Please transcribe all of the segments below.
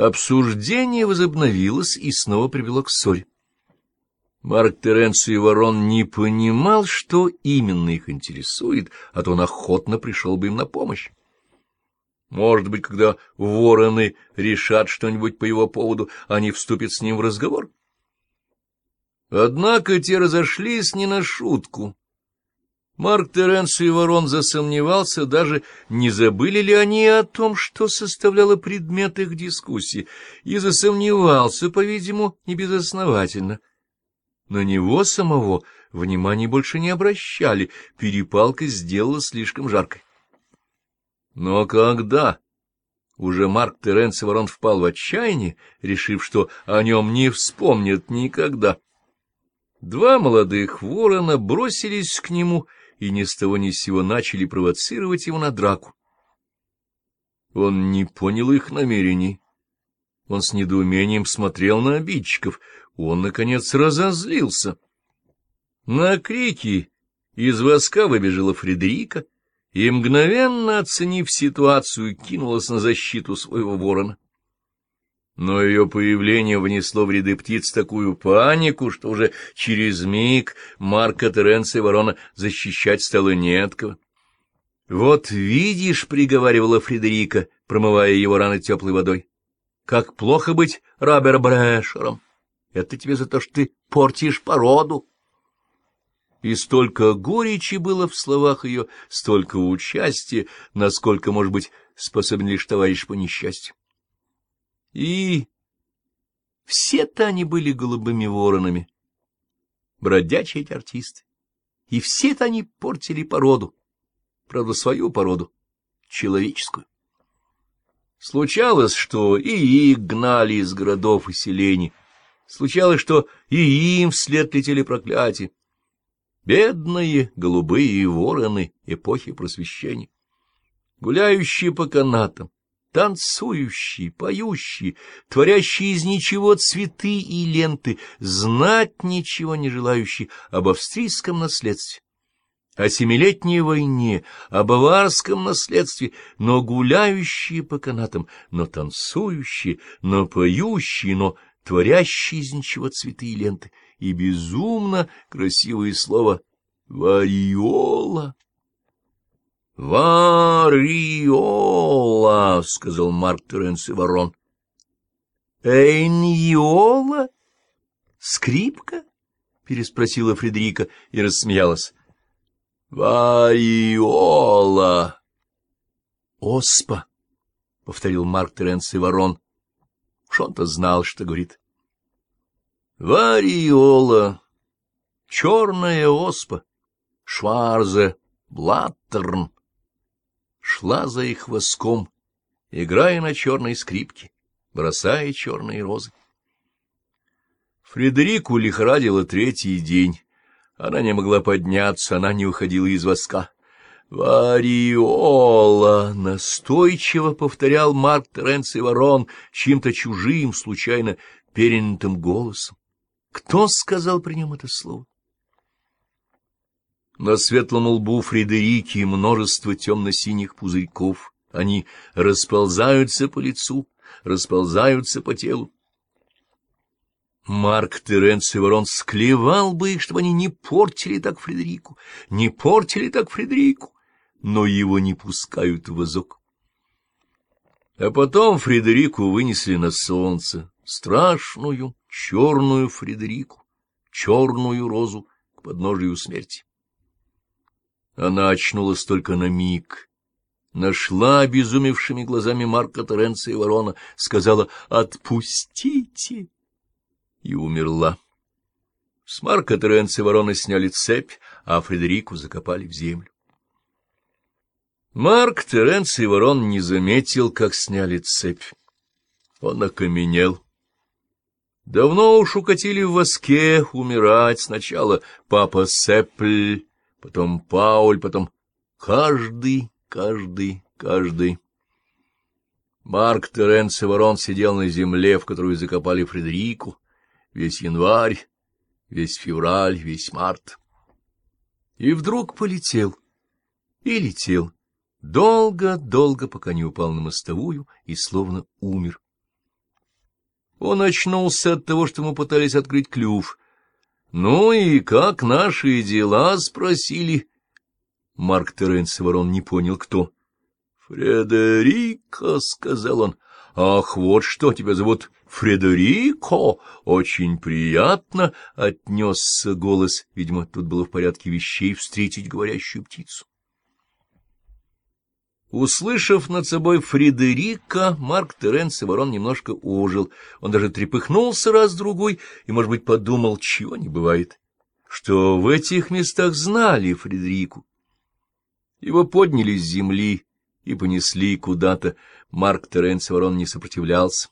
Обсуждение возобновилось и снова привело к ссоре. Марк Теренций Ворон не понимал, что именно их интересует, а то он охотно пришел бы им на помощь. Может быть, когда вороны решат что-нибудь по его поводу, они вступят с ним в разговор? Однако те разошлись не на шутку. Марк Теренс и Ворон засомневался, даже не забыли ли они о том, что составляло предмет их дискуссии, и засомневался, по-видимому, небезосновательно. На него самого внимания больше не обращали, перепалка сделала слишком жаркой. Но когда уже Марк Теренс и Ворон впал в отчаяние, решив, что о нем не вспомнят никогда, два молодых ворона бросились к нему — и ни с того ни с сего начали провоцировать его на драку. Он не понял их намерений. Он с недоумением смотрел на обидчиков. Он, наконец, разозлился. На крики из воска выбежала Фредерика и, мгновенно оценив ситуацию, кинулась на защиту своего ворона но ее появление внесло в ряды птиц такую панику, что уже через миг Марка Теренца и ворона защищать стало не от кого. — Вот видишь, — приговаривала Фредерика, промывая его раны теплой водой, — как плохо быть Робер Брэшером. Это тебе за то, что ты портишь породу. И столько горечи было в словах ее, столько участия, насколько, может быть, способен лишь товарищ по несчастью. И все-то они были голубыми воронами, бродячие эти артисты. И все-то они портили породу, правда, свою породу, человеческую. Случалось, что и их гнали из городов и селений, случалось, что и им вслед летели проклятия. Бедные голубые вороны эпохи просвещения, гуляющие по канатам, танцующие, поющие, творящие из ничего цветы и ленты, знать ничего не желающие об австрийском наследстве, о семилетней войне, о баварском наследстве, но гуляющие по канатам, но танцующие, но поющие, но творящие из ничего цветы и ленты, и безумно красивое слово «вариола». «Вариола», — сказал Марк Теренс и Ворон. «Эйньола? Скрипка?» — переспросила Фредерика и рассмеялась. «Вариола!» «Оспа!» — повторил Марк Теренс и Ворон. Уж он-то знал, что говорит. «Вариола! Черная оспа! Шварзе! Блаттерн!» Шла за их воском, играя на черной скрипке, бросая черные розы. Фредерику лихорадила третий день. Она не могла подняться, она не уходила из воска. «Вариола!» — настойчиво повторял Марк Теренц и Ворон чьим-то чужим, случайно перенятым голосом. Кто сказал при нем это слово? На светлом лбу Фредерики множество темно-синих пузырьков. Они расползаются по лицу, расползаются по телу. Марк Теренц и Ворон склевал бы их, чтобы они не портили так Фредерику, не портили так Фредерику, но его не пускают в вазок. А потом Фредерику вынесли на солнце, страшную черную Фредерику, черную розу к подножию смерти. Она очнулась только на миг. Нашла обезумевшими глазами Марка Теренца и Ворона, сказала «Отпустите!» и умерла. С Марка Теренца и Ворона сняли цепь, а Фредерику закопали в землю. Марк Теренц и Ворон не заметил, как сняли цепь. Он окаменел. Давно уж укатили в воске умирать сначала папа Сепль, потом Пауль, потом каждый, каждый, каждый. Марк Теренц и Ворон сидел на земле, в которую закопали Фредерику, весь январь, весь февраль, весь март. И вдруг полетел, и летел, долго-долго, пока не упал на мостовую и словно умер. Он очнулся от того, что ему пытались открыть клюв. — Ну и как наши дела? — спросили. Марк Теренс Ворон не понял, кто. — Фредерико, — сказал он. — Ах, вот что, тебя зовут Фредерико? Очень приятно, — отнесся голос. Видимо, тут было в порядке вещей встретить говорящую птицу. Услышав над собой Фредерика, Марк Теренс и ворон немножко ожил. Он даже трепыхнулся раз-другой и, может быть, подумал, чего не бывает, что в этих местах знали Фредерику. Его подняли с земли и понесли куда-то. Марк Теренс и ворон не сопротивлялся.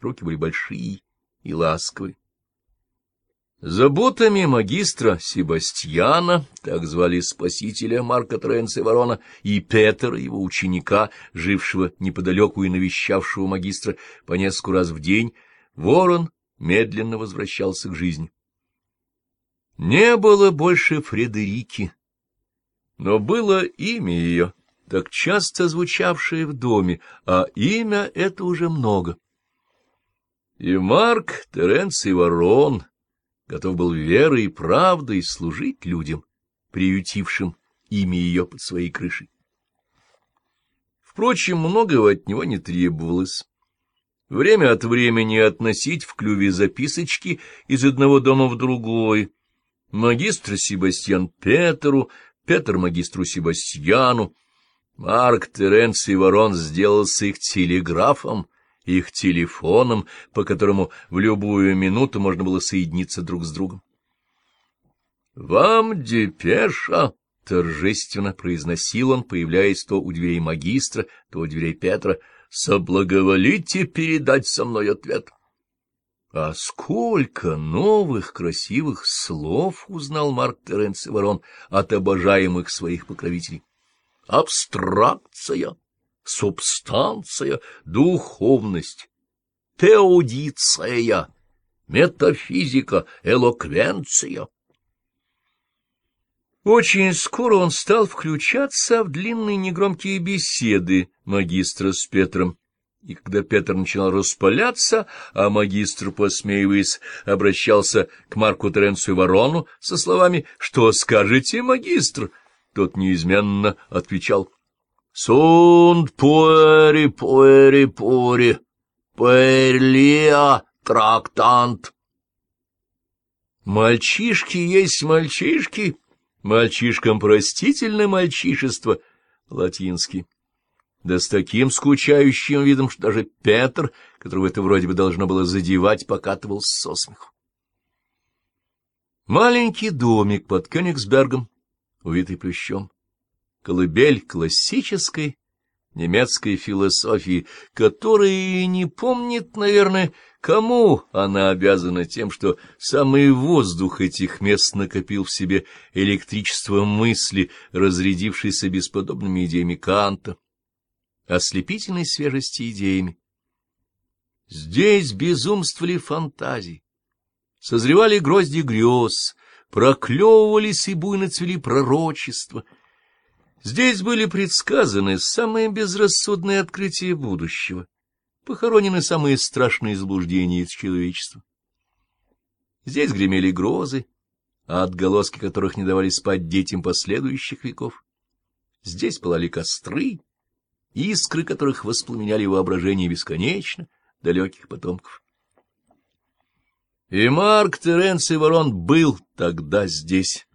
Руки были большие и ласковые. Заботами магистра Себастьяна, так звали спасителя Марка Тренца Ворона, и Петера, его ученика, жившего неподалеку и навещавшего магистра по несколько раз в день, Ворон медленно возвращался к жизни. Не было больше Фредерики, но было имя ее, так часто звучавшее в доме, а имя это уже много. И Марк Теренций Ворон готов был верой и правдой служить людям, приютившим имя ее под своей крышей. Впрочем, многого от него не требовалось. Время от времени относить в клюве записочки из одного дома в другой. Магистр Себастьян Петеру, Петр магистру Себастьяну, Марк Теренций Ворон сделался их телеграфом, их телефоном, по которому в любую минуту можно было соединиться друг с другом. — Вам депеша! — торжественно произносил он, появляясь то у дверей магистра, то у дверей Петра. — Соблаговолите передать со мной ответ. А сколько новых красивых слов узнал Марк Теренций Ворон от обожаемых своих покровителей! Абстракция! Субстанция, духовность, теодиция, метафизика, элоквенция. Очень скоро он стал включаться в длинные негромкие беседы магистра с Петром. И когда Петр начинал распаляться, а магистр, посмеиваясь, обращался к Марку Теренцию Ворону со словами «Что скажете, магистр?» Тот неизменно отвечал Сунд пуэри пуэри пури, пуэрлия трактант. Мальчишки есть мальчишки, мальчишкам простительное мальчишество, латинский. Да с таким скучающим видом, что даже Петр, которого это вроде бы должно было задевать, покатывался со смеху. Маленький домик под Кёнигсбергом, увитый плющом колыбель классической немецкой философии, которая не помнит, наверное, кому она обязана тем, что самый воздух этих мест накопил в себе электричество мысли, разрядившейся бесподобными идеями Канта, ослепительной свежести идеями. Здесь безумствовали фантазии, созревали грозди грез, проклевывались и буйно цвели пророчества — Здесь были предсказаны самые безрассудные открытия будущего, похоронены самые страшные заблуждения из человечества. Здесь гремели грозы, а отголоски которых не давали спать детям последующих веков. Здесь пылали костры, искры которых воспламеняли воображение бесконечно далеких потомков. И Марк Теренций Ворон был тогда здесь.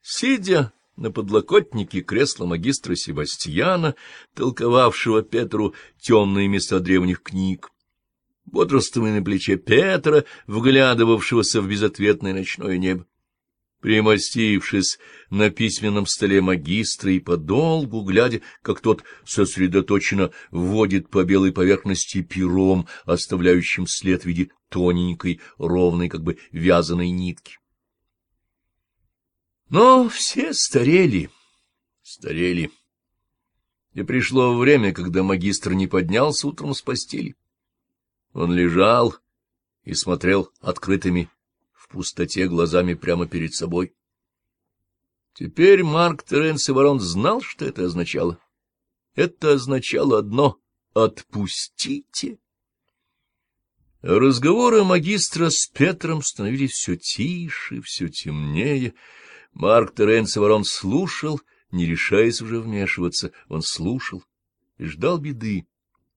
Сидя на подлокотнике кресла магистра Себастьяна, толковавшего Петру темные места древних книг, бодрствуя на плече Петра, вглядывавшегося в безответное ночное небо. Примостившись на письменном столе магистра и подолгу, глядя, как тот сосредоточенно вводит по белой поверхности пером, оставляющим след в виде тоненькой, ровной, как бы вязаной нитки. Но все старели, старели. И пришло время, когда магистр не поднялся утром с постели. Он лежал и смотрел открытыми в пустоте глазами прямо перед собой. Теперь Марк Теренс Ворон знал, что это означало. Это означало одно — «отпустите». Разговоры магистра с Петром становились все тише, все темнее. Марк Теренци Ворон слушал, не решаясь уже вмешиваться. Он слушал и ждал беды.